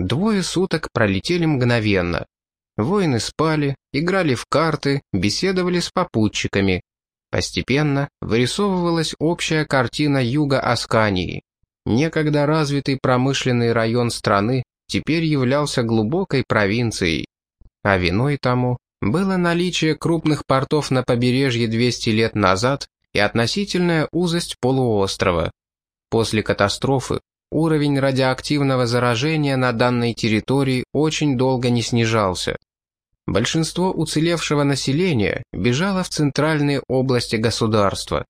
Двое суток пролетели мгновенно. Воины спали, играли в карты, беседовали с попутчиками. Постепенно вырисовывалась общая картина юга Аскании. Некогда развитый промышленный район страны теперь являлся глубокой провинцией. А виной тому было наличие крупных портов на побережье 200 лет назад и относительная узость полуострова. После катастрофы уровень радиоактивного заражения на данной территории очень долго не снижался. Большинство уцелевшего населения бежало в центральные области государства.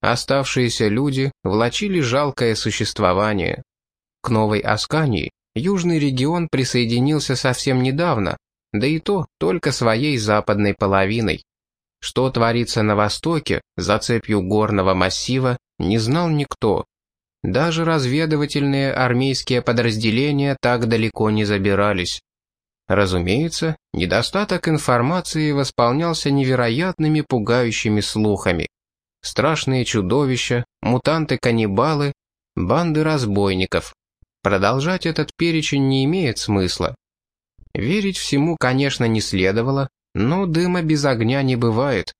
Оставшиеся люди влачили жалкое существование. К Новой Аскании южный регион присоединился совсем недавно, да и то только своей западной половиной. Что творится на востоке, за цепью горного массива, не знал никто. Даже разведывательные армейские подразделения так далеко не забирались. Разумеется, недостаток информации восполнялся невероятными пугающими слухами. Страшные чудовища, мутанты-каннибалы, банды разбойников. Продолжать этот перечень не имеет смысла. Верить всему, конечно, не следовало, но дыма без огня не бывает.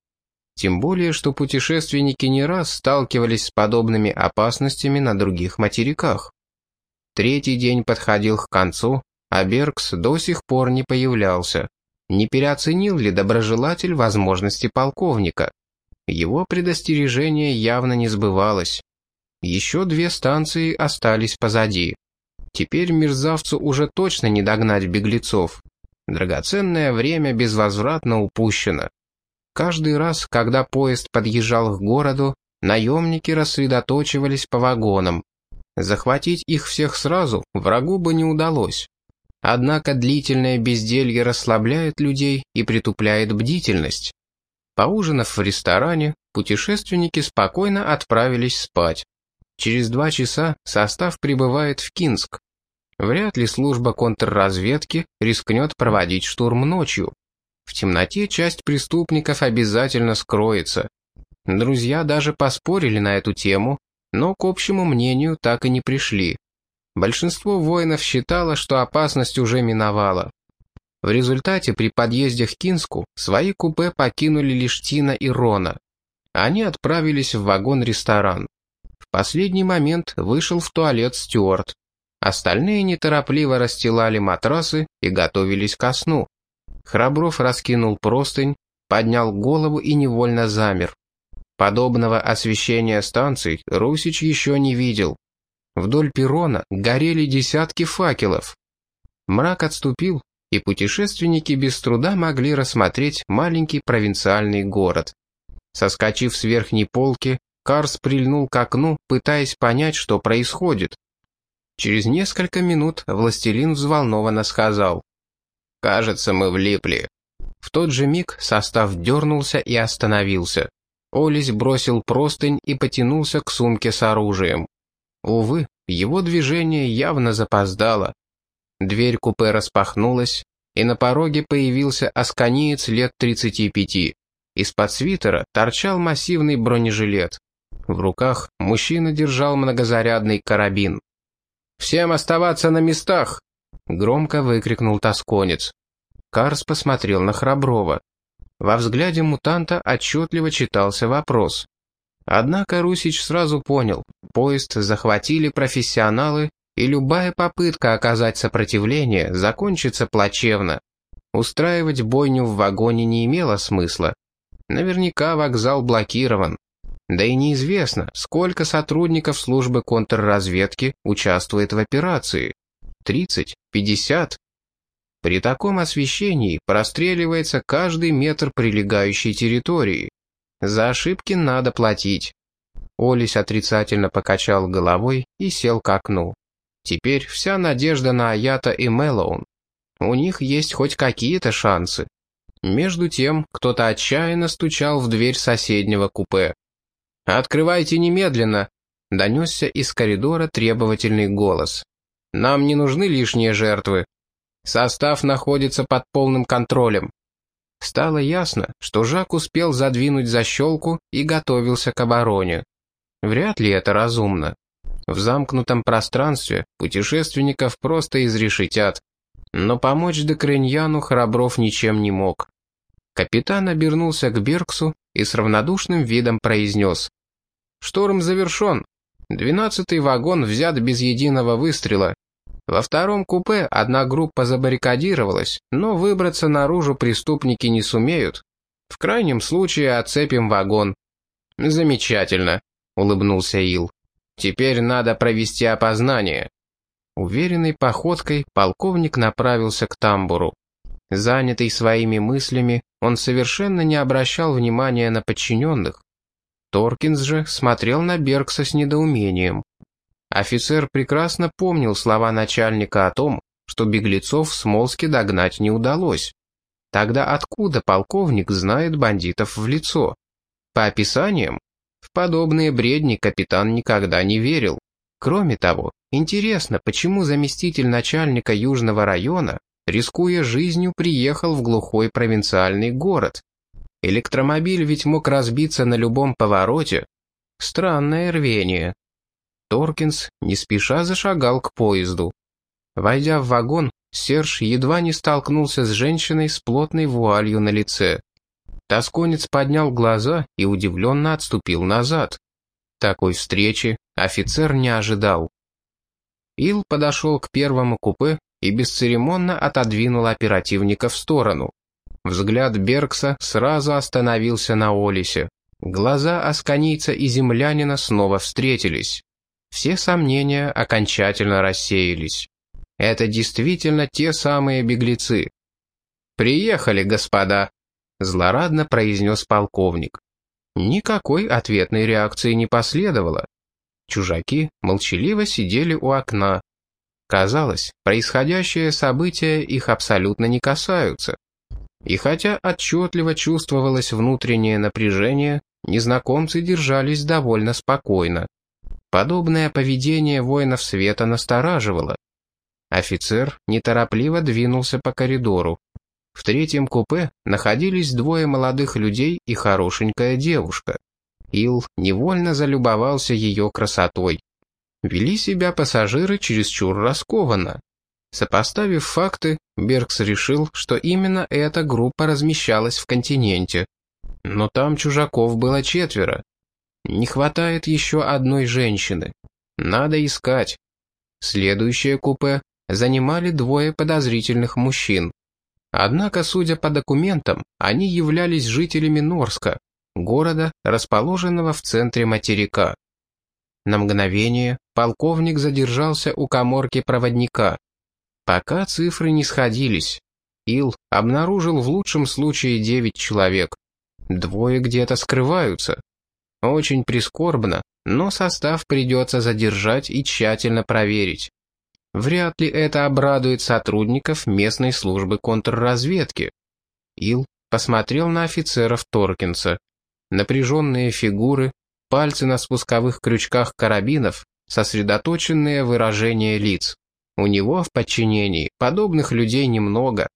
Тем более, что путешественники не раз сталкивались с подобными опасностями на других материках. Третий день подходил к концу, а Беркс до сих пор не появлялся. Не переоценил ли доброжелатель возможности полковника? Его предостережение явно не сбывалось. Еще две станции остались позади. Теперь мерзавцу уже точно не догнать беглецов. Драгоценное время безвозвратно упущено. Каждый раз, когда поезд подъезжал к городу, наемники рассредоточивались по вагонам. Захватить их всех сразу врагу бы не удалось. Однако длительное безделье расслабляет людей и притупляет бдительность. Поужинав в ресторане, путешественники спокойно отправились спать. Через два часа состав прибывает в Кинск. Вряд ли служба контрразведки рискнет проводить штурм ночью. В темноте часть преступников обязательно скроется. Друзья даже поспорили на эту тему, но к общему мнению так и не пришли. Большинство воинов считало, что опасность уже миновала. В результате при подъезде к Кинску свои купе покинули лишь Тина и Рона. Они отправились в вагон-ресторан. В последний момент вышел в туалет Стюарт. Остальные неторопливо расстилали матрасы и готовились ко сну. Храбров раскинул простынь, поднял голову и невольно замер. Подобного освещения станций Русич еще не видел. Вдоль перрона горели десятки факелов. Мрак отступил, и путешественники без труда могли рассмотреть маленький провинциальный город. Соскочив с верхней полки, Карс прильнул к окну, пытаясь понять, что происходит. Через несколько минут властелин взволнованно сказал. «Кажется, мы влипли». В тот же миг состав дернулся и остановился. Олесь бросил простынь и потянулся к сумке с оружием. Увы, его движение явно запоздало. Дверь купе распахнулась, и на пороге появился асканиец лет 35. Из-под свитера торчал массивный бронежилет. В руках мужчина держал многозарядный карабин. «Всем оставаться на местах!» — громко выкрикнул тосконец. Карс посмотрел на Храброва. Во взгляде мутанта отчетливо читался вопрос. Однако Русич сразу понял, поезд захватили профессионалы, и любая попытка оказать сопротивление закончится плачевно. Устраивать бойню в вагоне не имело смысла. Наверняка вокзал блокирован. Да и неизвестно, сколько сотрудников службы контрразведки участвует в операции. 30? 50? При таком освещении простреливается каждый метр прилегающей территории. За ошибки надо платить. Олесь отрицательно покачал головой и сел к окну. Теперь вся надежда на Аята и Мэллоун. У них есть хоть какие-то шансы. Между тем, кто-то отчаянно стучал в дверь соседнего купе. «Открывайте немедленно!» — донесся из коридора требовательный голос. «Нам не нужны лишние жертвы. Состав находится под полным контролем». Стало ясно, что Жак успел задвинуть защелку и готовился к обороне. Вряд ли это разумно. В замкнутом пространстве путешественников просто изрешетят. Но помочь Декреньяну Храбров ничем не мог. Капитан обернулся к Берксу и с равнодушным видом произнес. «Шторм завершен. Двенадцатый вагон взят без единого выстрела. Во втором купе одна группа забаррикадировалась, но выбраться наружу преступники не сумеют. В крайнем случае отцепим вагон». «Замечательно», — улыбнулся Ил. «Теперь надо провести опознание». Уверенной походкой полковник направился к тамбуру. Занятый своими мыслями, он совершенно не обращал внимания на подчиненных. Торкинс же смотрел на Бергса с недоумением. Офицер прекрасно помнил слова начальника о том, что беглецов в Смолске догнать не удалось. Тогда откуда полковник знает бандитов в лицо? По описаниям, в подобные бредни капитан никогда не верил. Кроме того, интересно, почему заместитель начальника Южного района рискуя жизнью, приехал в глухой провинциальный город. Электромобиль ведь мог разбиться на любом повороте. Странное рвение. Торкинс не спеша зашагал к поезду. Войдя в вагон, Серж едва не столкнулся с женщиной с плотной вуалью на лице. Тосконец поднял глаза и удивленно отступил назад. Такой встречи офицер не ожидал. Ил подошел к первому купе и бесцеремонно отодвинул оперативника в сторону. Взгляд Бергса сразу остановился на Олисе. Глаза асканийца и землянина снова встретились. Все сомнения окончательно рассеялись. Это действительно те самые беглецы. «Приехали, господа», — злорадно произнес полковник. Никакой ответной реакции не последовало. Чужаки молчаливо сидели у окна, Казалось, происходящие события их абсолютно не касаются. И хотя отчетливо чувствовалось внутреннее напряжение, незнакомцы держались довольно спокойно. Подобное поведение воинов света настораживало. Офицер неторопливо двинулся по коридору. В третьем купе находились двое молодых людей и хорошенькая девушка. Ил невольно залюбовался ее красотой. Вели себя пассажиры чересчур раскованно. Сопоставив факты, Беркс решил, что именно эта группа размещалась в континенте. Но там чужаков было четверо. Не хватает еще одной женщины. Надо искать. Следующее купе занимали двое подозрительных мужчин. Однако, судя по документам, они являлись жителями Норска, города, расположенного в центре материка. На мгновение полковник задержался у коморки проводника. Пока цифры не сходились. Ил обнаружил в лучшем случае девять человек. Двое где-то скрываются. Очень прискорбно, но состав придется задержать и тщательно проверить. Вряд ли это обрадует сотрудников местной службы контрразведки. Ил посмотрел на офицеров Торкинса. Напряженные фигуры, пальцы на спусковых крючках карабинов, сосредоточенные выражения лиц. У него в подчинении подобных людей немного.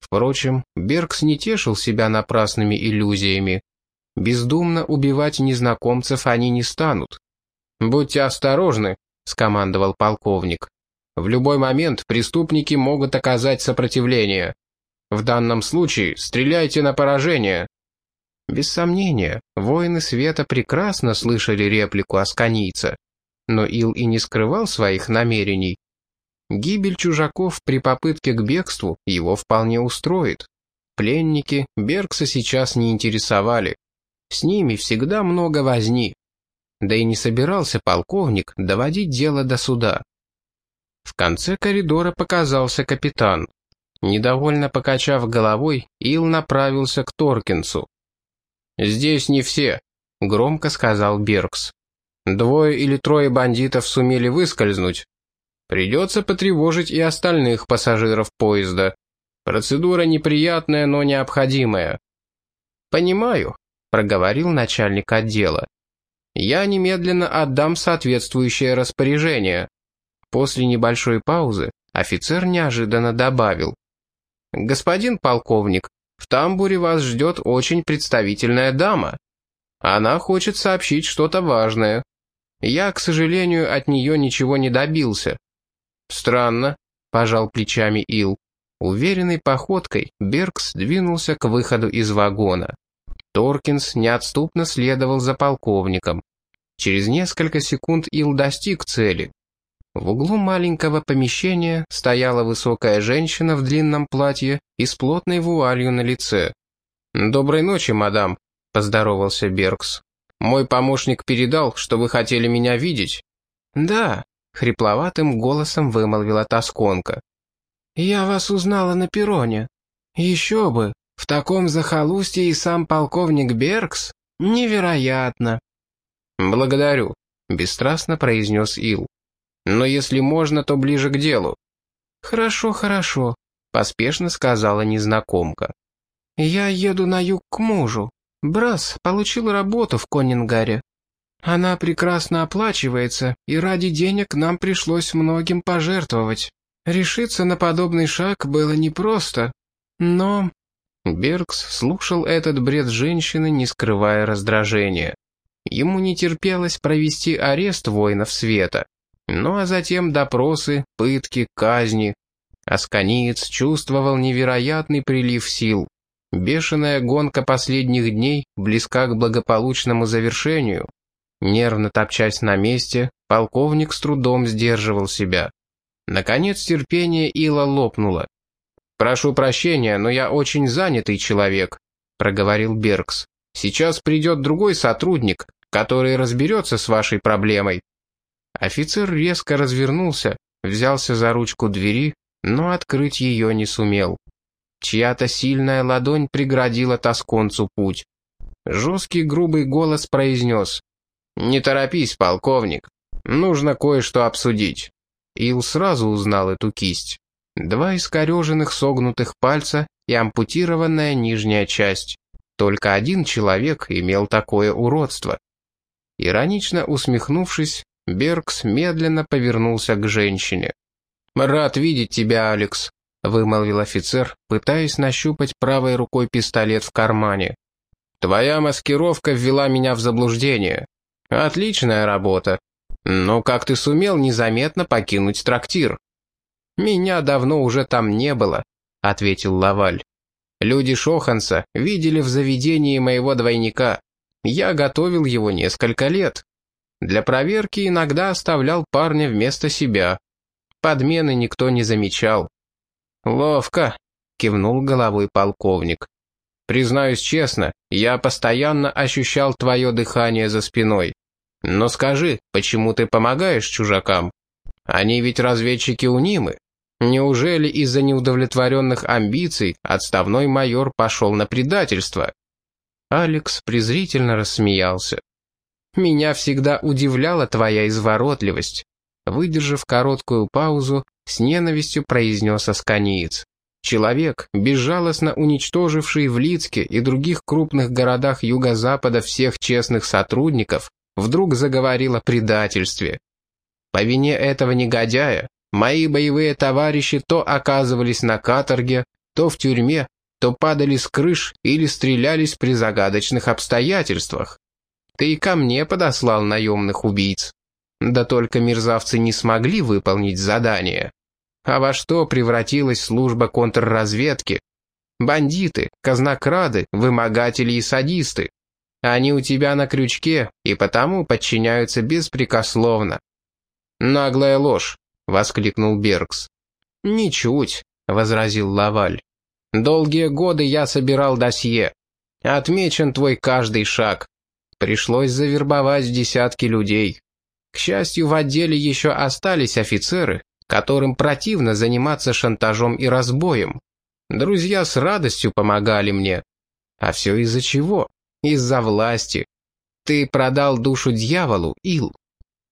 Впрочем, Бергс не тешил себя напрасными иллюзиями. Бездумно убивать незнакомцев они не станут. «Будьте осторожны», — скомандовал полковник. «В любой момент преступники могут оказать сопротивление. В данном случае стреляйте на поражение». Без сомнения, воины света прекрасно слышали реплику асканийца, но Ил и не скрывал своих намерений. Гибель чужаков при попытке к бегству его вполне устроит. Пленники Бергса сейчас не интересовали. С ними всегда много возни. Да и не собирался полковник доводить дело до суда. В конце коридора показался капитан. Недовольно покачав головой, Ил направился к Торкинсу. «Здесь не все», — громко сказал Бергс. «Двое или трое бандитов сумели выскользнуть. Придется потревожить и остальных пассажиров поезда. Процедура неприятная, но необходимая». «Понимаю», — проговорил начальник отдела. «Я немедленно отдам соответствующее распоряжение». После небольшой паузы офицер неожиданно добавил. «Господин полковник, в тамбуре вас ждет очень представительная дама. Она хочет сообщить что-то важное». Я, к сожалению, от нее ничего не добился». «Странно», — пожал плечами Ил. Уверенной походкой Беркс двинулся к выходу из вагона. Торкинс неотступно следовал за полковником. Через несколько секунд Ил достиг цели. В углу маленького помещения стояла высокая женщина в длинном платье и с плотной вуалью на лице. «Доброй ночи, мадам», — поздоровался Беркс. «Мой помощник передал, что вы хотели меня видеть». «Да», — хрипловатым голосом вымолвила Тосконка. «Я вас узнала на перроне. Еще бы, в таком захолустье и сам полковник Беркс? Невероятно!» «Благодарю», — бесстрастно произнес Ил. «Но если можно, то ближе к делу». «Хорошо, хорошо», — поспешно сказала незнакомка. «Я еду на юг к мужу. Брас получил работу в Конингаре. Она прекрасно оплачивается, и ради денег нам пришлось многим пожертвовать. Решиться на подобный шаг было непросто, но...» Беркс слушал этот бред женщины, не скрывая раздражения. Ему не терпелось провести арест воинов света. Ну а затем допросы, пытки, казни. Асканиец чувствовал невероятный прилив сил. Бешеная гонка последних дней близка к благополучному завершению. Нервно топчась на месте, полковник с трудом сдерживал себя. Наконец терпение Ила лопнуло. «Прошу прощения, но я очень занятый человек», — проговорил Беркс. «Сейчас придет другой сотрудник, который разберется с вашей проблемой». Офицер резко развернулся, взялся за ручку двери, но открыть ее не сумел. Чья-то сильная ладонь преградила тосконцу путь. Жесткий грубый голос произнес. «Не торопись, полковник. Нужно кое-что обсудить». Ил сразу узнал эту кисть. Два искореженных согнутых пальца и ампутированная нижняя часть. Только один человек имел такое уродство. Иронично усмехнувшись, Беркс медленно повернулся к женщине. «Рад видеть тебя, Алекс», — вымолвил офицер, пытаясь нащупать правой рукой пистолет в кармане. «Твоя маскировка ввела меня в заблуждение. Отличная работа. Но как ты сумел незаметно покинуть трактир?» «Меня давно уже там не было», — ответил Лаваль. «Люди Шоханса видели в заведении моего двойника. Я готовил его несколько лет. Для проверки иногда оставлял парня вместо себя. Подмены никто не замечал». «Ловко», — кивнул головой полковник. «Признаюсь честно, я постоянно ощущал твое дыхание за спиной. Но скажи, почему ты помогаешь чужакам? Они ведь разведчики унимы. Неужели из-за неудовлетворенных амбиций отставной майор пошел на предательство?» Алекс презрительно рассмеялся. «Меня всегда удивляла твоя изворотливость». Выдержав короткую паузу, с ненавистью произнес Асканиец. Человек, безжалостно уничтоживший в Лицке и других крупных городах юго-запада всех честных сотрудников, вдруг заговорил о предательстве. По вине этого негодяя мои боевые товарищи то оказывались на каторге, то в тюрьме, то падали с крыш или стрелялись при загадочных обстоятельствах. Ты и ко мне подослал наемных убийц. Да только мерзавцы не смогли выполнить задание. А во что превратилась служба контрразведки? Бандиты, казнокрады, вымогатели и садисты. Они у тебя на крючке и потому подчиняются беспрекословно». «Наглая ложь», — воскликнул Беркс. «Ничуть», — возразил Лаваль. «Долгие годы я собирал досье. Отмечен твой каждый шаг. Пришлось завербовать десятки людей. К счастью, в отделе еще остались офицеры, которым противно заниматься шантажом и разбоем. Друзья с радостью помогали мне. А все из-за чего? Из-за власти. Ты продал душу дьяволу, Ил.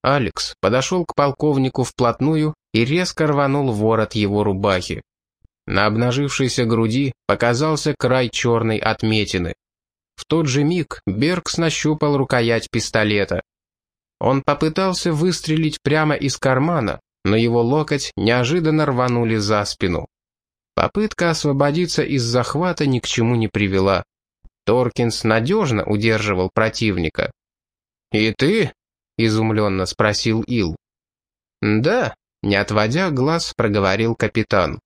Алекс подошел к полковнику вплотную и резко рванул ворот его рубахи. На обнажившейся груди показался край черной отметины. В тот же миг Беркс нащупал рукоять пистолета. Он попытался выстрелить прямо из кармана, но его локоть неожиданно рванули за спину. Попытка освободиться из захвата ни к чему не привела. Торкинс надежно удерживал противника. «И ты?» — изумленно спросил Ил. «Да», — не отводя глаз, проговорил капитан.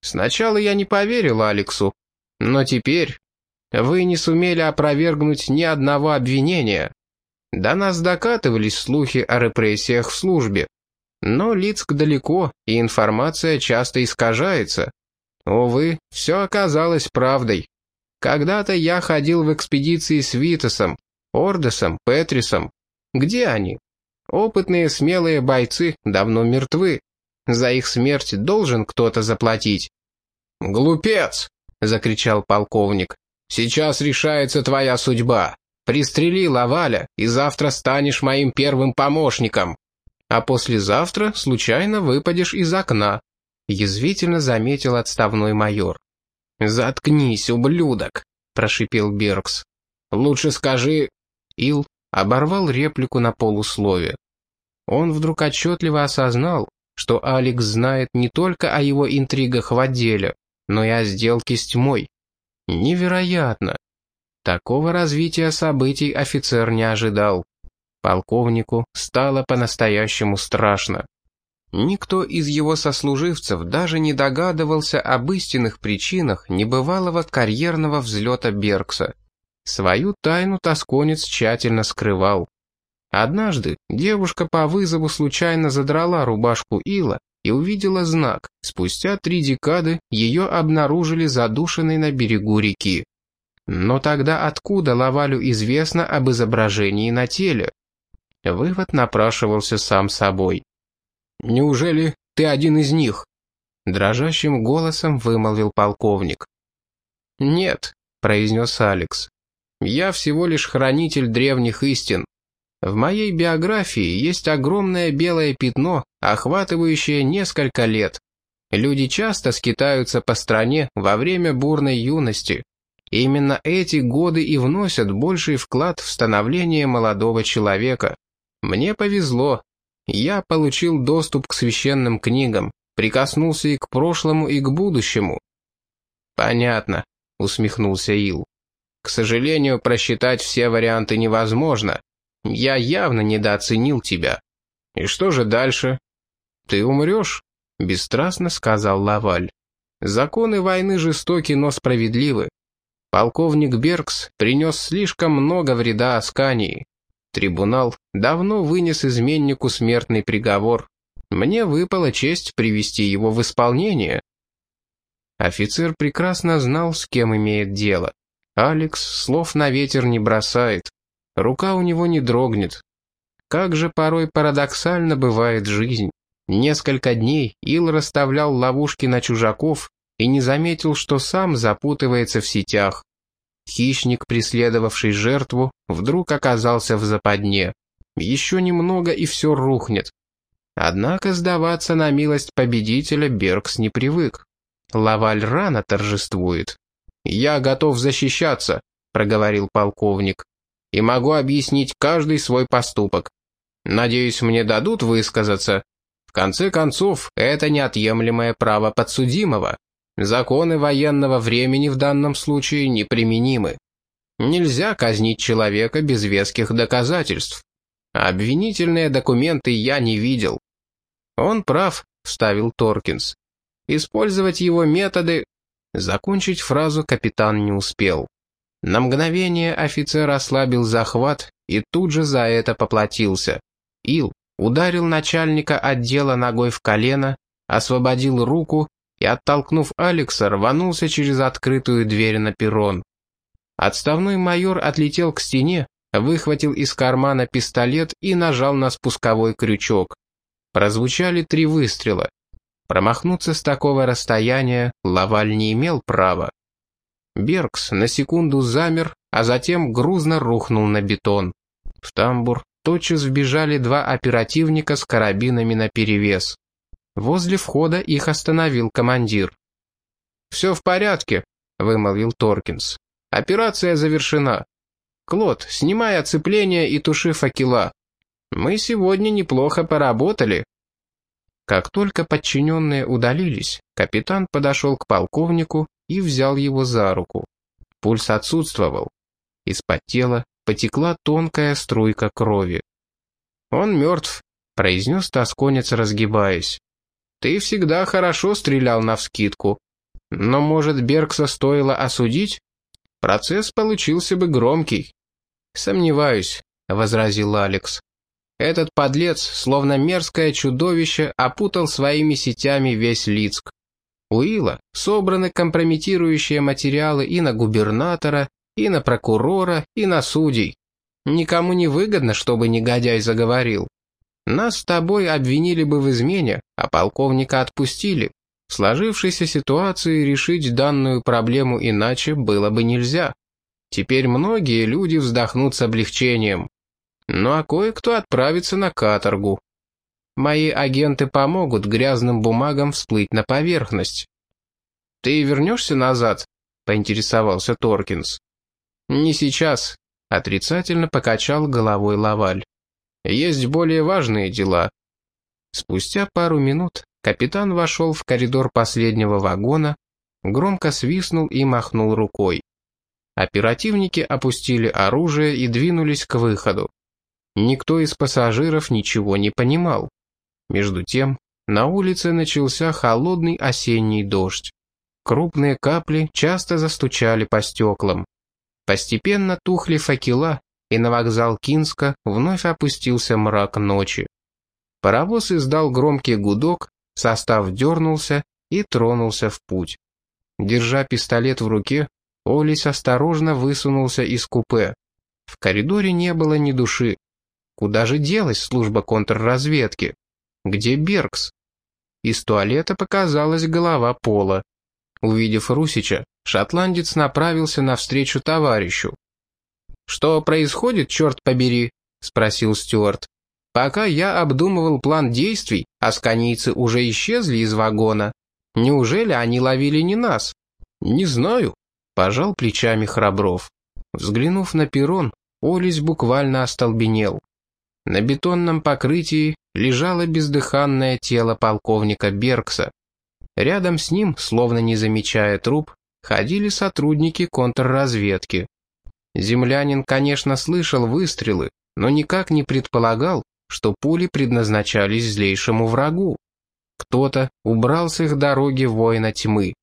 «Сначала я не поверил Алексу, но теперь вы не сумели опровергнуть ни одного обвинения. До нас докатывались слухи о репрессиях в службе. Но Лицк далеко, и информация часто искажается. Увы, все оказалось правдой. Когда-то я ходил в экспедиции с Витасом, Ордесом, Петрисом. Где они? Опытные смелые бойцы давно мертвы. За их смерть должен кто-то заплатить. «Глупец!» — закричал полковник. «Сейчас решается твоя судьба. Пристрели Лаваля, и завтра станешь моим первым помощником. А послезавтра случайно выпадешь из окна», — язвительно заметил отставной майор. «Заткнись, ублюдок!» — прошипел Беркс. «Лучше скажи...» Ил оборвал реплику на полуслове. Он вдруг отчетливо осознал, что Алекс знает не только о его интригах в отделе, но и о сделке с тьмой. Невероятно! Такого развития событий офицер не ожидал. Полковнику стало по-настоящему страшно. Никто из его сослуживцев даже не догадывался об истинных причинах небывалого карьерного взлета Беркса. Свою тайну тосконец тщательно скрывал. Однажды девушка по вызову случайно задрала рубашку Ила и увидела знак. Спустя три декады ее обнаружили задушенной на берегу реки. Но тогда откуда Лавалю известно об изображении на теле? Вывод напрашивался сам собой. «Неужели ты один из них?» Дрожащим голосом вымолвил полковник. «Нет», — произнес Алекс. «Я всего лишь хранитель древних истин. В моей биографии есть огромное белое пятно, охватывающее несколько лет. Люди часто скитаются по стране во время бурной юности. Именно эти годы и вносят больший вклад в становление молодого человека. Мне повезло, я получил доступ к священным книгам, прикоснулся и к прошлому, и к будущему. Понятно, усмехнулся Ил. К сожалению, просчитать все варианты невозможно. Я явно недооценил тебя. И что же дальше? Ты умрешь, бесстрастно сказал Лаваль. Законы войны жестоки, но справедливы. Полковник Беркс принес слишком много вреда Аскании. Трибунал давно вынес изменнику смертный приговор. Мне выпала честь привести его в исполнение. Офицер прекрасно знал, с кем имеет дело. Алекс слов на ветер не бросает. Рука у него не дрогнет. Как же порой парадоксально бывает жизнь. Несколько дней Ил расставлял ловушки на чужаков и не заметил, что сам запутывается в сетях. Хищник, преследовавший жертву, вдруг оказался в западне. Еще немного и все рухнет. Однако сдаваться на милость победителя Беркс не привык. Лаваль рано торжествует. «Я готов защищаться», — проговорил полковник. «И могу объяснить каждый свой поступок. Надеюсь, мне дадут высказаться. В конце концов, это неотъемлемое право подсудимого. Законы военного времени в данном случае неприменимы. Нельзя казнить человека без веских доказательств. Обвинительные документы я не видел. Он прав, вставил Торкинс. Использовать его методы... Закончить фразу капитан не успел. На мгновение офицер ослабил захват и тут же за это поплатился. Ил ударил начальника отдела ногой в колено, освободил руку и, оттолкнув Алекса, рванулся через открытую дверь на перрон. Отставной майор отлетел к стене, выхватил из кармана пистолет и нажал на спусковой крючок. Прозвучали три выстрела. Промахнуться с такого расстояния Лаваль не имел права. Беркс на секунду замер, а затем грузно рухнул на бетон. В тамбур тотчас вбежали два оперативника с карабинами наперевес. Возле входа их остановил командир. «Все в порядке», — вымолвил Торкинс. «Операция завершена. Клод, снимай оцепление и туши факела. Мы сегодня неплохо поработали». Как только подчиненные удалились, капитан подошел к полковнику и взял его за руку. Пульс отсутствовал. Из-под тела потекла тонкая струйка крови. «Он мертв», — произнес тосконец, разгибаясь. «Ты всегда хорошо стрелял навскидку. Но, может, Бергса стоило осудить? Процесс получился бы громкий». «Сомневаюсь», — возразил Алекс. «Этот подлец, словно мерзкое чудовище, опутал своими сетями весь Лицк. У Ила собраны компрометирующие материалы и на губернатора, и на прокурора, и на судей. Никому не выгодно, чтобы негодяй заговорил. Нас с тобой обвинили бы в измене, а полковника отпустили. В сложившейся ситуации решить данную проблему иначе было бы нельзя. Теперь многие люди вздохнут с облегчением. Ну а кое-кто отправится на каторгу. Мои агенты помогут грязным бумагам всплыть на поверхность. «Ты вернешься назад?» — поинтересовался Торкинс. «Не сейчас», — отрицательно покачал головой Лаваль. «Есть более важные дела». Спустя пару минут капитан вошел в коридор последнего вагона, громко свистнул и махнул рукой. Оперативники опустили оружие и двинулись к выходу. Никто из пассажиров ничего не понимал. Между тем, на улице начался холодный осенний дождь. Крупные капли часто застучали по стеклам. Постепенно тухли факела, и на вокзал Кинска вновь опустился мрак ночи. Паровоз издал громкий гудок, состав дернулся и тронулся в путь. Держа пистолет в руке, Олис осторожно высунулся из купе. В коридоре не было ни души. Куда же делась служба контрразведки? Где Беркс? Из туалета показалась голова Пола. Увидев Русича, шотландец направился навстречу товарищу. «Что происходит, черт побери?» — спросил Стюарт. «Пока я обдумывал план действий, асканийцы уже исчезли из вагона. Неужели они ловили не нас?» «Не знаю», — пожал плечами Храбров. Взглянув на перрон, Олесь буквально остолбенел. На бетонном покрытии лежало бездыханное тело полковника Беркса. Рядом с ним, словно не замечая труп, ходили сотрудники контрразведки. Землянин, конечно, слышал выстрелы, но никак не предполагал, что пули предназначались злейшему врагу. Кто-то убрал с их дороги воина тьмы.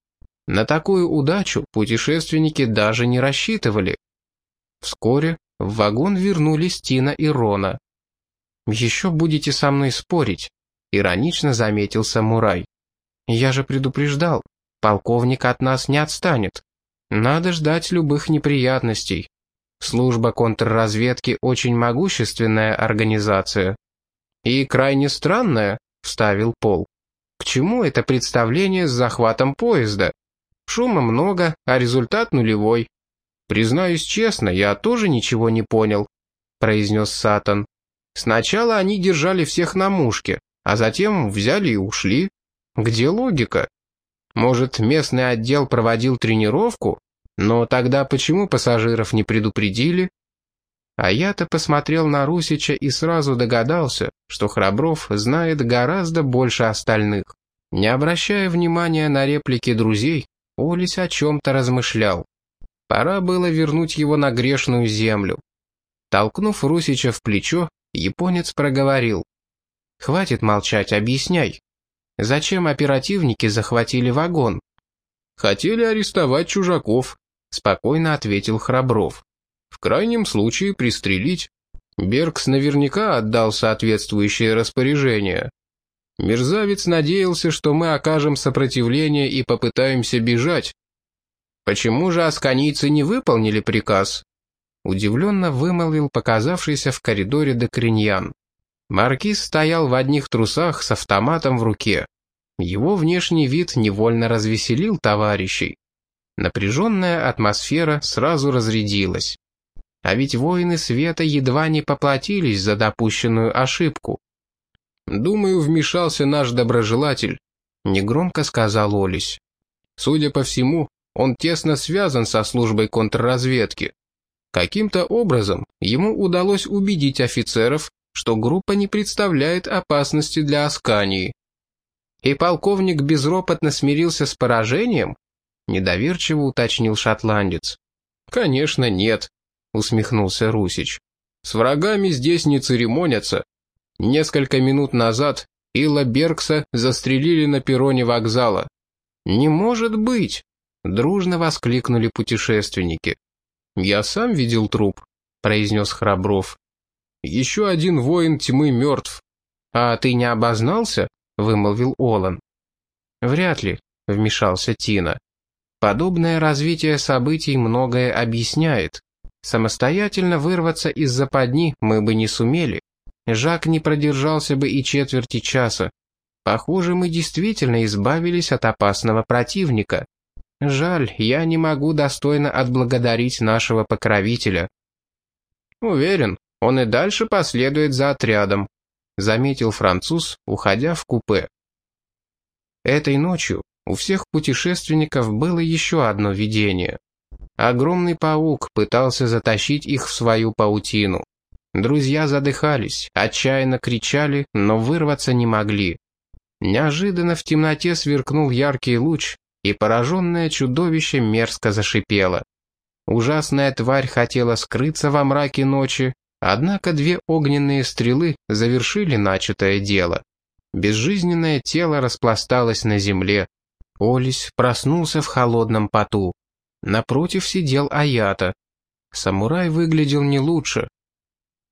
На такую удачу путешественники даже не рассчитывали. Вскоре в вагон вернулись Тина и Рона. «Еще будете со мной спорить», — иронично заметил самурай. Я же предупреждал, полковник от нас не отстанет. Надо ждать любых неприятностей. Служба контрразведки очень могущественная организация. И крайне странная, вставил Пол. К чему это представление с захватом поезда? Шума много, а результат нулевой. Признаюсь честно, я тоже ничего не понял, произнес Сатан. Сначала они держали всех на мушке, а затем взяли и ушли. Где логика? Может, местный отдел проводил тренировку? Но тогда почему пассажиров не предупредили? А я-то посмотрел на Русича и сразу догадался, что Храбров знает гораздо больше остальных. Не обращая внимания на реплики друзей, Олесь о чем-то размышлял. Пора было вернуть его на грешную землю. Толкнув Русича в плечо, японец проговорил. «Хватит молчать, объясняй». Зачем оперативники захватили вагон? Хотели арестовать чужаков, спокойно ответил Храбров. В крайнем случае пристрелить. Беркс наверняка отдал соответствующее распоряжение. Мерзавец надеялся, что мы окажем сопротивление и попытаемся бежать. Почему же асканийцы не выполнили приказ? Удивленно вымолвил показавшийся в коридоре Докриньян. Маркиз стоял в одних трусах с автоматом в руке. Его внешний вид невольно развеселил товарищей. Напряженная атмосфера сразу разрядилась. А ведь воины света едва не поплатились за допущенную ошибку. «Думаю, вмешался наш доброжелатель», — негромко сказал Олесь. «Судя по всему, он тесно связан со службой контрразведки. Каким-то образом ему удалось убедить офицеров, что группа не представляет опасности для Аскании. И полковник безропотно смирился с поражением? Недоверчиво уточнил шотландец. «Конечно нет», — усмехнулся Русич. «С врагами здесь не церемонятся. Несколько минут назад Илла Беркса застрелили на перроне вокзала. «Не может быть!» — дружно воскликнули путешественники. «Я сам видел труп», — произнес Храбров. «Еще один воин тьмы мертв». «А ты не обознался?» — вымолвил Олан. «Вряд ли», — вмешался Тина. «Подобное развитие событий многое объясняет. Самостоятельно вырваться из западни мы бы не сумели. Жак не продержался бы и четверти часа. Похоже, мы действительно избавились от опасного противника. Жаль, я не могу достойно отблагодарить нашего покровителя. Уверен, он и дальше последует за отрядом, заметил француз, уходя в купе. Этой ночью у всех путешественников было еще одно видение. Огромный паук пытался затащить их в свою паутину. Друзья задыхались, отчаянно кричали, но вырваться не могли. Неожиданно в темноте сверкнул яркий луч, и пораженное чудовище мерзко зашипело. Ужасная тварь хотела скрыться во мраке ночи, однако две огненные стрелы завершили начатое дело. Безжизненное тело распласталось на земле. Олесь проснулся в холодном поту. Напротив сидел Аята. Самурай выглядел не лучше.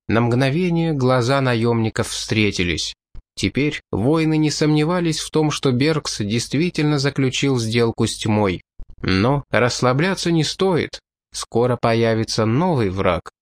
На мгновение глаза наемников встретились. Теперь воины не сомневались в том, что Бергс действительно заключил сделку с тьмой. Но расслабляться не стоит. Скоро появится новый враг.